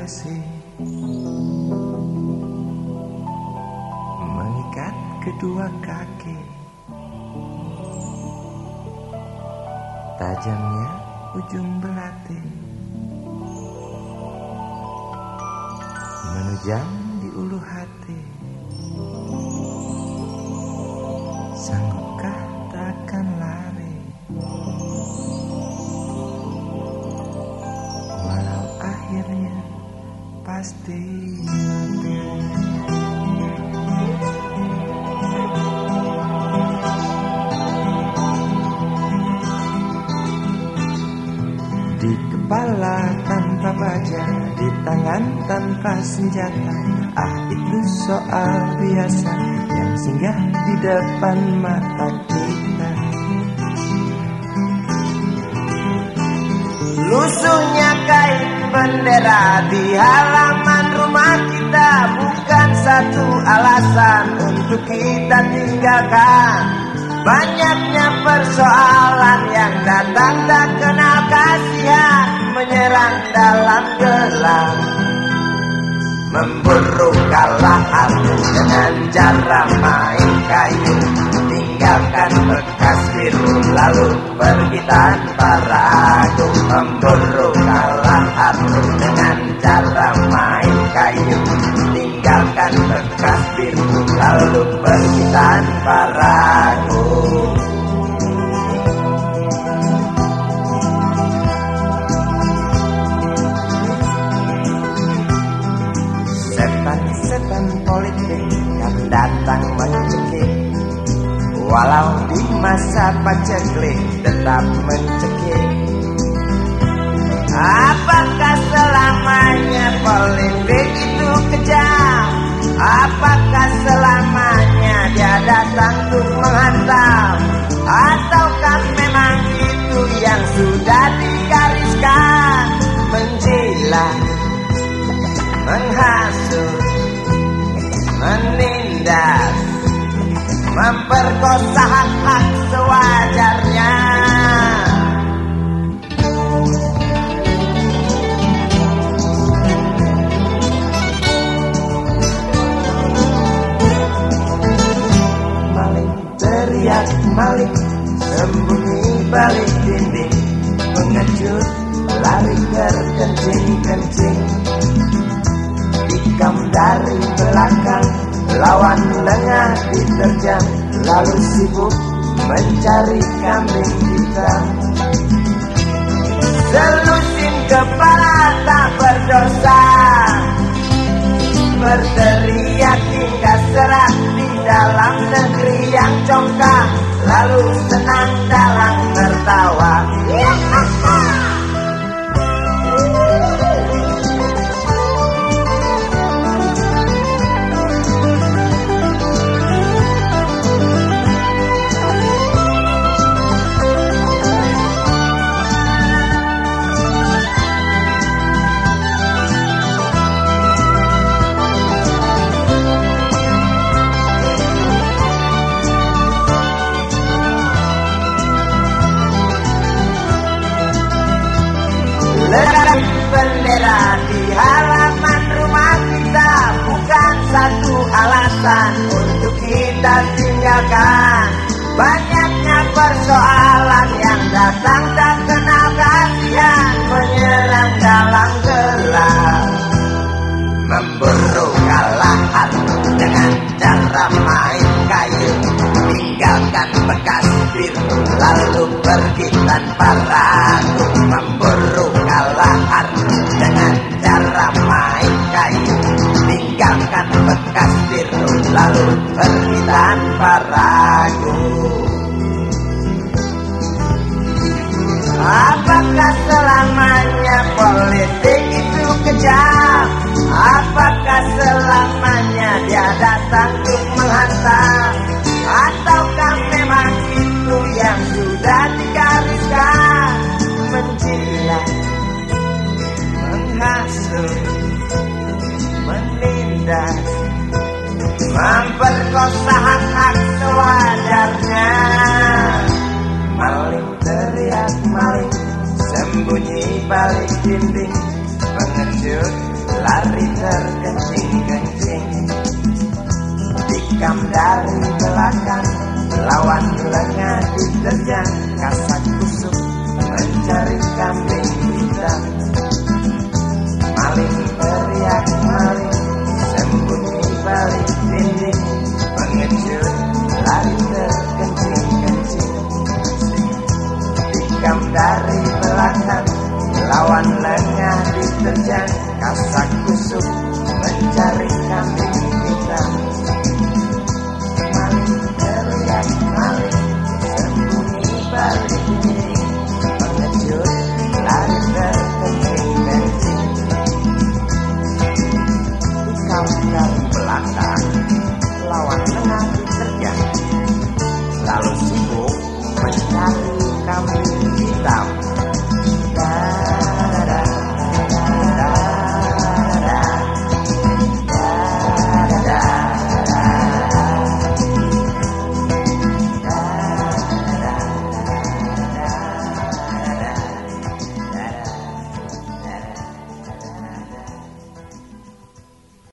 besi Mengikat kedua kaki. Tajamnya ujung belati. Menujam di ulu hati Di kepala tanpa baja Di tangan tanpa senjata Ah itu soal biasa Yang singgah di depan mata kita. Lusuhnya bendera di halaman rumah kita. Bukan satu alasan untuk kita tinggalkan. Banyaknya persoalan yang datang tak kenal kasihan Menyerang dalam gelap Memburu kalah hati dengan cara main kayu. Tinggalkan bekas biru lalu pergi tanpa ragu. Memburu kayu Tinggalkan bekas biru lalu pergi tanpa ragu. Setan-setan politik yang datang mencekik. Walau di masa paceklik tetap mencekik Apakah selamanya politik itu kejam? Apakah selamanya dia datang untuk menghantam? Ataukah memang itu yang sudah digariskan? Menjilat menghasut, menindas, memperkosa hak-hak sewajarnya. Lari terkencing-kencing Tikam dari belakang Lawan lengah diterjang. Lalu sibuk mencari kambing hitam Selusin kepala tak berdosa. Berteriak hingga serak di dalam negeri yang congkak. Lalu senang dalam tertawa bendera di halaman rumah kita. Bukan satu alasan untuk kita tinggalkan. Banyaknya persoalan yang datang tak kenal kasihan Menyerang dalam gelap. Memburu kalahan dengan cara main kayu. Tinggalkan bekas biru lalu pergi Apakah selamanya dia datang untuk menghantam? Ataukah memang itu yang sudah digariskan? Menjilat, menghasut, menindas, memperkosa hak-hak sewajarnya. Maling teriak maling Sembunyi balik dinding terkencing-kencing Dikam dari belakang lawan lengah diterjang kasak kusuk mencari kambing hitam. Maling teriak maling sembunyi balik dinding. Pengecut lari terkencing-kencing Dikam dari belakang lawan lengah diterjang kasak kusuk